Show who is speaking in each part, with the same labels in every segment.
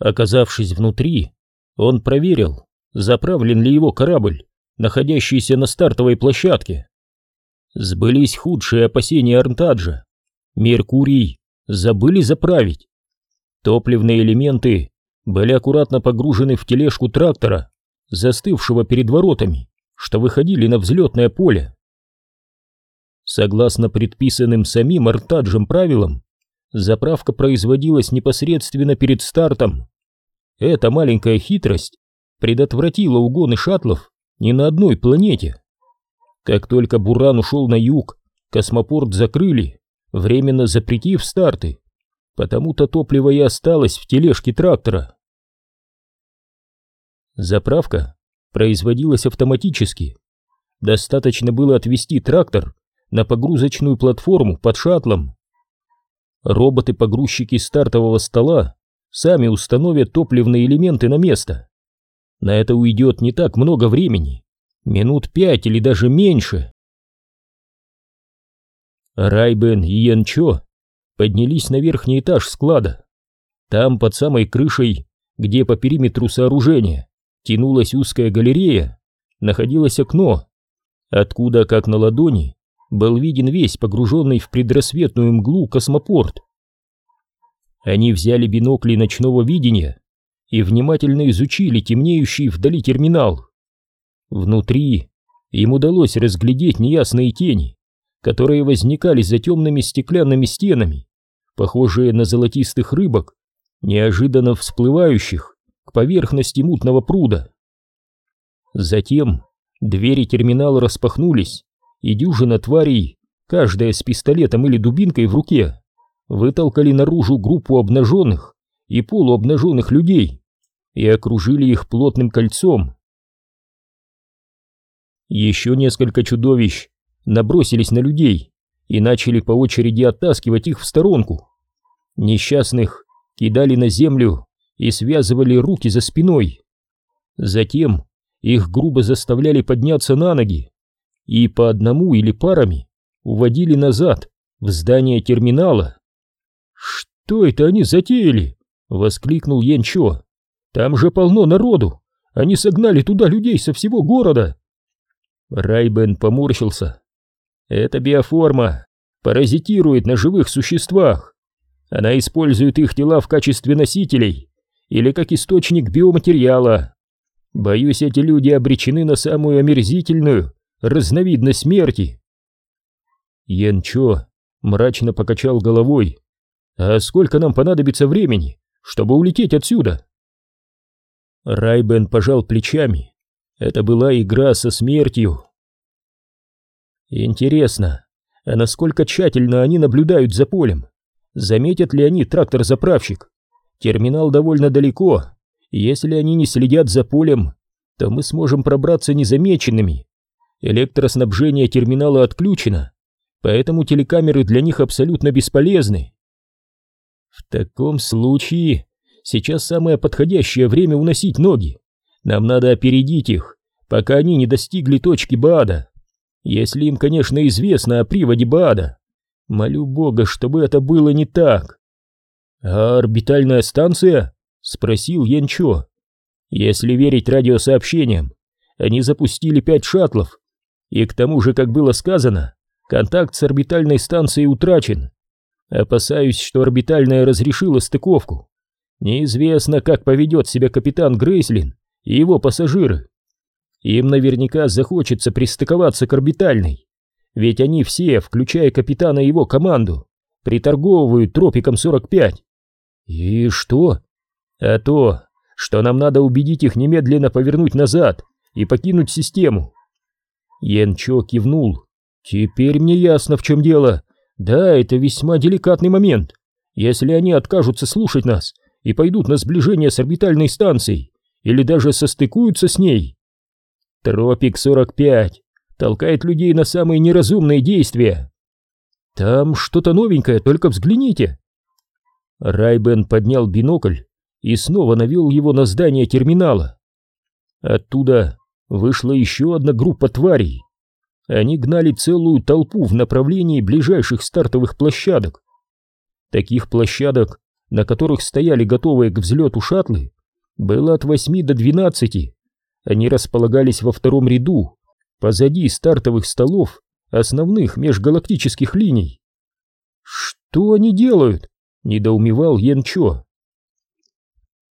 Speaker 1: Оказавшись внутри, он проверил, заправлен ли его корабль, находящийся на стартовой площадке. Сбылись худшие опасения Арнтаджа. Меркурий забыли заправить. Топливные элементы были аккуратно погружены в тележку трактора, застывшего перед воротами, что выходили на взлетное поле. Согласно предписанным самим Артаджем правилам, заправка производилась непосредственно перед стартом. Эта маленькая хитрость предотвратила угоны шаттлов ни на одной планете. Как только Буран ушел на юг, космопорт закрыли, временно запретив старты, потому-то топливо и осталось в тележке трактора. Заправка производилась автоматически. Достаточно было отвести трактор на погрузочную платформу под шаттлом. Роботы-погрузчики стартового стола сами установят топливные элементы на место. На это уйдет не так много времени, минут пять или даже меньше. Райбен и Янчо поднялись на верхний этаж склада. Там, под самой крышей, где по периметру сооружения тянулась узкая галерея, находилось окно, откуда, как на ладони, был виден весь погруженный в предрассветную мглу космопорт. Они взяли бинокли ночного видения и внимательно изучили темнеющий вдали терминал. Внутри им удалось разглядеть неясные тени, которые возникали за темными стеклянными стенами, похожие на золотистых рыбок, неожиданно всплывающих к поверхности мутного пруда. Затем двери терминала распахнулись, и дюжина тварей, каждая с пистолетом или дубинкой в руке, вытолкали наружу группу обнаженных и полуобнаженных людей и окружили их плотным кольцом. Еще несколько чудовищ набросились на людей и начали по очереди оттаскивать их в сторонку. Несчастных кидали на землю и связывали руки за спиной. Затем их грубо заставляли подняться на ноги и по одному или парами уводили назад в здание терминала. «Что это они затеяли?» — воскликнул Янчо. «Там же полно народу! Они согнали туда людей со всего города!» Райбен поморщился. «Это биоформа, паразитирует на живых существах. Она использует их тела в качестве носителей или как источник биоматериала. Боюсь, эти люди обречены на самую омерзительную разновидность смерти. Янчо мрачно покачал головой. А сколько нам понадобится времени, чтобы улететь отсюда? Райбен пожал плечами. Это была игра со смертью. Интересно, а насколько тщательно они наблюдают за полем? Заметят ли они трактор-заправщик? Терминал довольно далеко. Если они не следят за полем, то мы сможем пробраться незамеченными. Электроснабжение терминала отключено, поэтому телекамеры для них абсолютно бесполезны. В таком случае сейчас самое подходящее время уносить ноги. Нам надо опередить их, пока они не достигли точки Баада. Если им, конечно, известно о приводе Баада. Молю Бога, чтобы это было не так. А орбитальная станция? Спросил Янчо. Если верить радиосообщениям, они запустили пять шаттлов, и к тому же, как было сказано, контакт с орбитальной станцией утрачен. Опасаюсь, что орбитальная разрешила стыковку. Неизвестно, как поведет себя капитан Грейслин и его пассажиры. Им наверняка захочется пристыковаться к орбитальной, ведь они все, включая капитана и его команду, приторговывают тропиком 45. И что? А то, что нам надо убедить их немедленно повернуть назад и покинуть систему. Янчо кивнул. «Теперь мне ясно, в чем дело. Да, это весьма деликатный момент. Если они откажутся слушать нас и пойдут на сближение с орбитальной станцией, или даже состыкуются с ней. Тропик-45 толкает людей на самые неразумные действия. Там что-то новенькое, только взгляните». Райбен поднял бинокль и снова навел его на здание терминала. Оттуда вышла еще одна группа тварей. Они гнали целую толпу в направлении ближайших стартовых площадок. Таких площадок на которых стояли готовые к взлету шаттлы, было от 8 до 12. Они располагались во втором ряду, позади стартовых столов основных межгалактических линий. «Что они делают?» — недоумевал Янчо.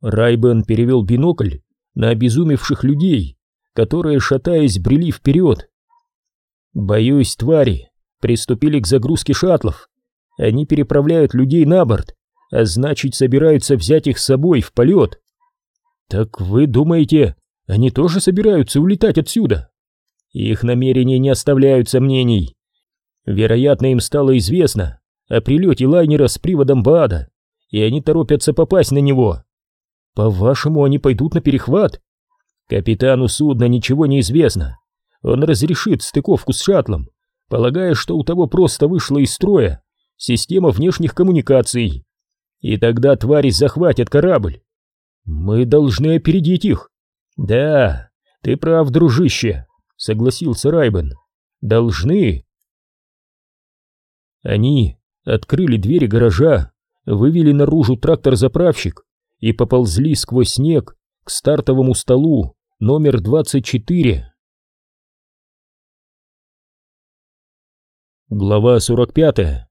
Speaker 1: Райбен перевел бинокль на обезумевших людей, которые, шатаясь, брели вперед. «Боюсь, твари приступили к загрузке шаттлов. Они переправляют людей на борт, а значит, собираются взять их с собой в полет. Так вы думаете, они тоже собираются улетать отсюда? Их намерения не оставляют сомнений. Вероятно, им стало известно о прилете лайнера с приводом Баада, и они торопятся попасть на него. По-вашему, они пойдут на перехват? Капитану судна ничего не известно. Он разрешит стыковку с шаттлом, полагая, что у того просто вышла из строя система внешних коммуникаций. И тогда твари захватят корабль. Мы должны опередить их. Да, ты прав, дружище, согласился Райбен. Должны. Они открыли двери гаража, вывели наружу трактор-заправщик и поползли сквозь снег к стартовому столу номер 24. Глава 45.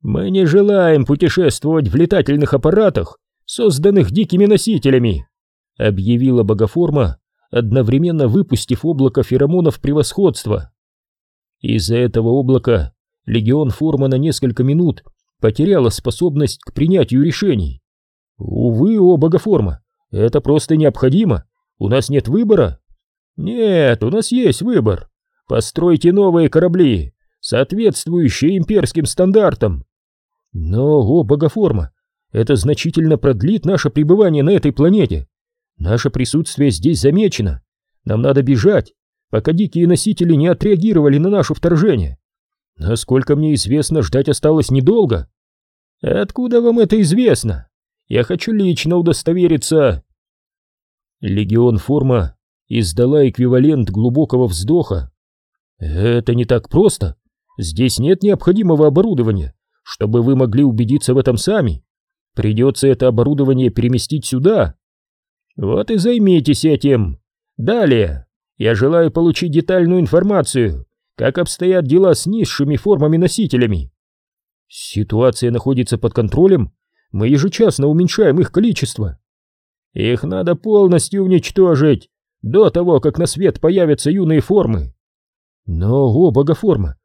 Speaker 1: Мы не желаем путешествовать в летательных аппаратах, созданных дикими носителями, объявила богоформа, одновременно выпустив облако феромонов превосходства. Из-за этого облака легион форма на несколько минут потеряла способность к принятию решений. Увы, о богоформа, это просто необходимо. У нас нет выбора. Нет, у нас есть выбор. Постройте новые корабли, соответствующие имперским стандартам. Но, о, богоформа, это значительно продлит наше пребывание на этой планете. Наше присутствие здесь замечено. Нам надо бежать, пока дикие носители не отреагировали на наше вторжение. Насколько мне известно, ждать осталось недолго. Откуда вам это известно? Я хочу лично удостовериться. Легион Форма издала эквивалент глубокого вздоха. Это не так просто. Здесь нет необходимого оборудования чтобы вы могли убедиться в этом сами. Придется это оборудование переместить сюда. Вот и займитесь этим. Далее, я желаю получить детальную информацию, как обстоят дела с низшими формами-носителями. Ситуация находится под контролем, мы ежечасно уменьшаем их количество. Их надо полностью уничтожить, до того, как на свет появятся юные формы. Но, о, богоформа,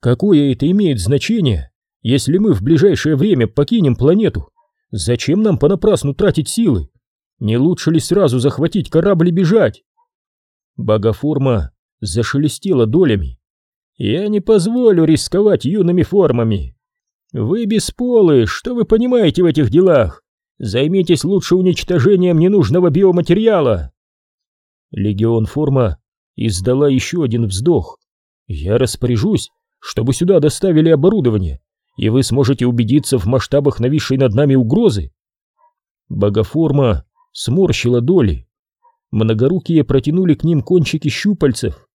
Speaker 1: какое это имеет значение, если мы в ближайшее время покинем планету, зачем нам понапрасну тратить силы? Не лучше ли сразу захватить корабль и бежать? Богоформа зашелестела долями. Я не позволю рисковать юными формами. Вы бесполы, что вы понимаете в этих делах? Займитесь лучше уничтожением ненужного биоматериала. Легион Форма издала еще один вздох. Я распоряжусь, чтобы сюда доставили оборудование и вы сможете убедиться в масштабах нависшей над нами угрозы. Богоформа сморщила доли. Многорукие протянули к ним кончики щупальцев.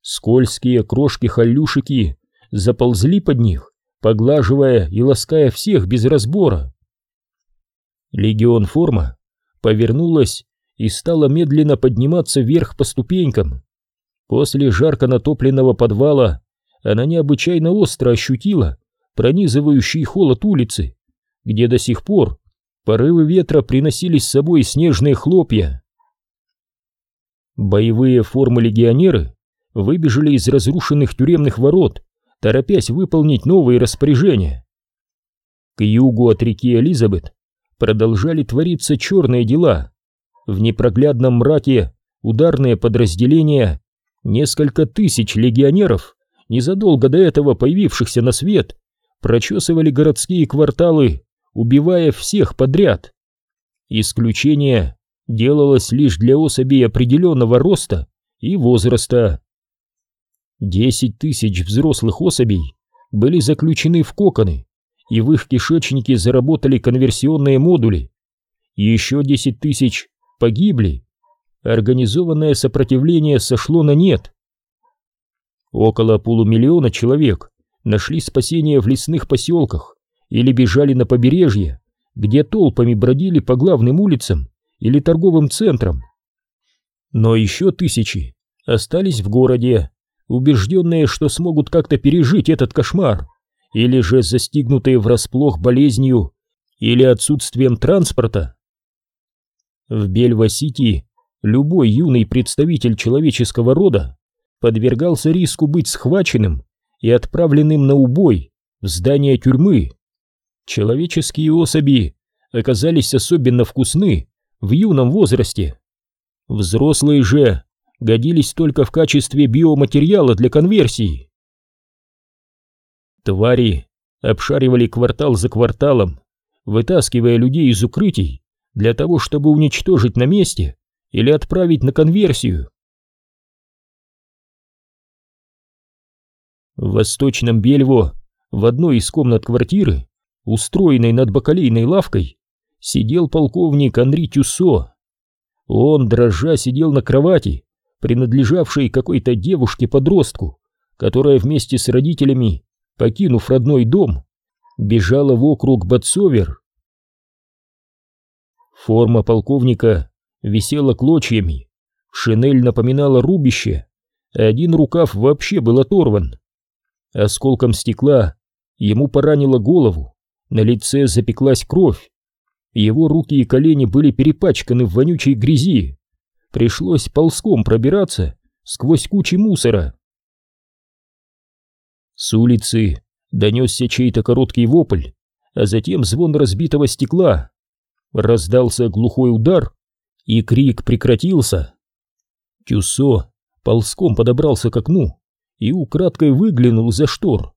Speaker 1: Скользкие крошки-халюшики заползли под них, поглаживая и лаская всех без разбора. Легион форма повернулась и стала медленно подниматься вверх по ступенькам. После жарко натопленного подвала она необычайно остро ощутила, пронизывающий холод улицы, где до сих пор порывы ветра приносили с собой снежные хлопья. Боевые формы-легионеры выбежали из разрушенных тюремных ворот, торопясь выполнить новые распоряжения. К югу от реки Элизабет продолжали твориться черные дела. В непроглядном мраке ударные подразделения, несколько тысяч легионеров, незадолго до этого появившихся на свет, прочесывали городские кварталы, убивая всех подряд. Исключение делалось лишь для особей определенного роста и возраста. Десять тысяч взрослых особей были заключены в коконы, и в их кишечнике заработали конверсионные модули. Еще десять тысяч погибли. Организованное сопротивление сошло на нет. Около полумиллиона человек нашли спасение в лесных поселках или бежали на побережье, где толпами бродили по главным улицам или торговым центрам. Но еще тысячи остались в городе, убежденные, что смогут как-то пережить этот кошмар, или же застигнутые врасплох болезнью или отсутствием транспорта. В Бельва-Сити любой юный представитель человеческого рода подвергался риску быть схваченным и отправленным на убой в здание тюрьмы. Человеческие особи оказались особенно вкусны в юном возрасте. Взрослые же годились только в качестве биоматериала для конверсии. Твари обшаривали квартал за кварталом, вытаскивая людей из укрытий для того, чтобы уничтожить на месте или отправить на конверсию. В восточном Бельво, в одной из комнат квартиры, устроенной над бакалейной лавкой, сидел полковник Анри Тюссо. Он, дрожа, сидел на кровати, принадлежавшей какой-то девушке-подростку, которая вместе с родителями, покинув родной дом, бежала в округ Батсовер. Форма полковника висела клочьями, шинель напоминала рубище, один рукав вообще был оторван. Осколком стекла ему поранило голову, на лице запеклась кровь, его руки и колени были перепачканы в вонючей грязи. Пришлось ползком пробираться сквозь кучи мусора. С улицы донесся чей-то короткий вопль, а затем звон разбитого стекла. Раздался глухой удар, и крик прекратился. Тюсо ползком подобрался к окну и украдкой выглянул за штор.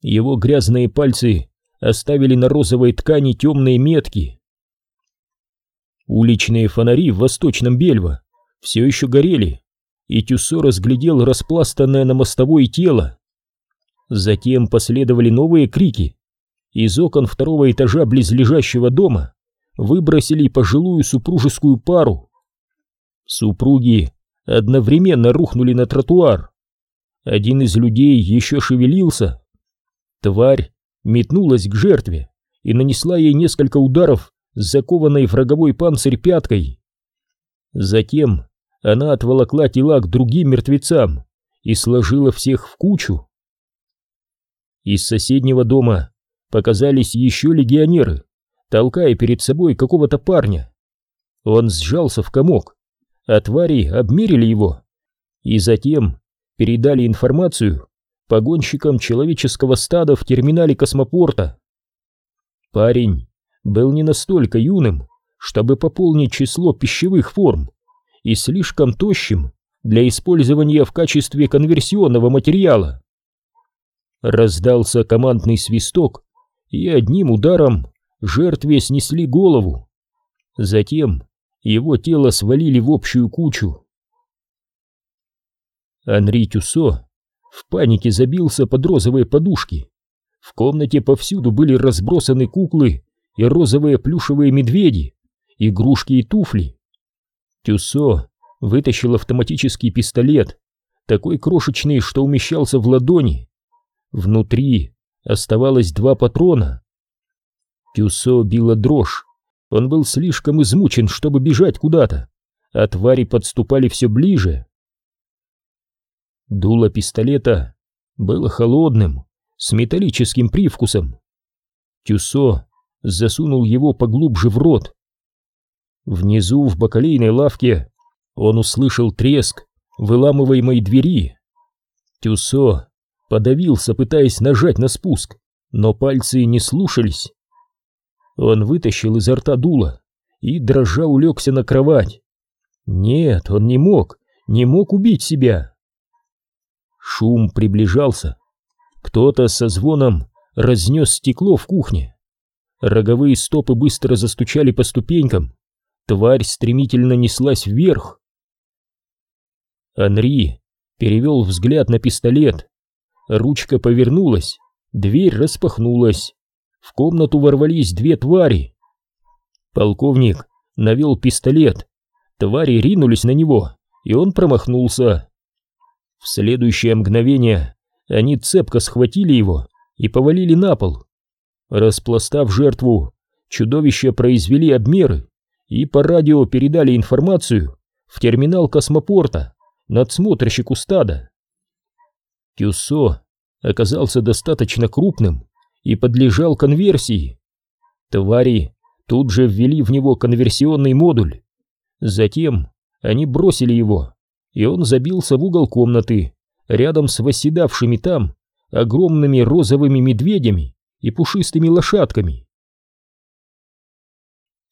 Speaker 1: Его грязные пальцы оставили на розовой ткани темные метки. Уличные фонари в восточном Бельво все еще горели, и Тюсо разглядел распластанное на мостовой тело. Затем последовали новые крики. Из окон второго этажа близлежащего дома выбросили пожилую супружескую пару. Супруги одновременно рухнули на тротуар. Один из людей еще шевелился. Тварь метнулась к жертве и нанесла ей несколько ударов с закованной в роговой панцирь пяткой. Затем она отволокла тела к другим мертвецам и сложила всех в кучу. Из соседнего дома показались еще легионеры, толкая перед собой какого-то парня. Он сжался в комок, а твари обмерили его и затем передали информацию погонщикам человеческого стада в терминале космопорта. Парень был не настолько юным, чтобы пополнить число пищевых форм, и слишком тощим для использования в качестве конверсионного материала. Раздался командный свисток, и одним ударом жертве снесли голову. Затем его тело свалили в общую кучу. Анри Тюсо в панике забился под розовые подушки. В комнате повсюду были разбросаны куклы и розовые плюшевые медведи, игрушки и туфли. Тюсо вытащил автоматический пистолет, такой крошечный, что умещался в ладони. Внутри оставалось два патрона. Тюсо била дрожь. Он был слишком измучен, чтобы бежать куда-то, а твари подступали все ближе. Дуло пистолета было холодным, с металлическим привкусом. Тюсо засунул его поглубже в рот. Внизу, в бакалейной лавке, он услышал треск выламываемой двери. Тюсо подавился, пытаясь нажать на спуск, но пальцы не слушались. Он вытащил изо рта дуло и, дрожа, улегся на кровать. Нет, он не мог, не мог убить себя. Шум приближался. Кто-то со звоном разнес стекло в кухне. Роговые стопы быстро застучали по ступенькам. Тварь стремительно неслась вверх. Анри перевел взгляд на пистолет. Ручка повернулась, дверь распахнулась. В комнату ворвались две твари. Полковник навел пистолет. Твари ринулись на него, и он промахнулся. В следующее мгновение они цепко схватили его и повалили на пол. Распластав жертву, чудовища произвели обмеры и по радио передали информацию в терминал космопорта надсмотрщику стада. Тюссо оказался достаточно крупным и подлежал конверсии. Твари тут же ввели в него конверсионный модуль. Затем они бросили его, и он забился в угол комнаты, рядом с восседавшими там огромными розовыми медведями и пушистыми лошадками.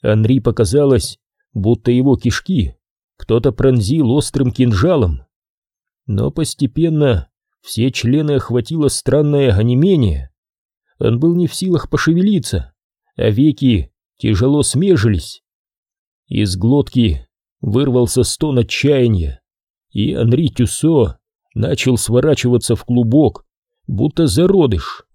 Speaker 1: Анри показалось, будто его кишки кто-то пронзил острым кинжалом. Но постепенно все члены охватило странное онемение. Он был не в силах пошевелиться, а веки тяжело смежились. Из глотки вырвался стон отчаяния, и Анри Тюссо начал сворачиваться в клубок, будто зародыш.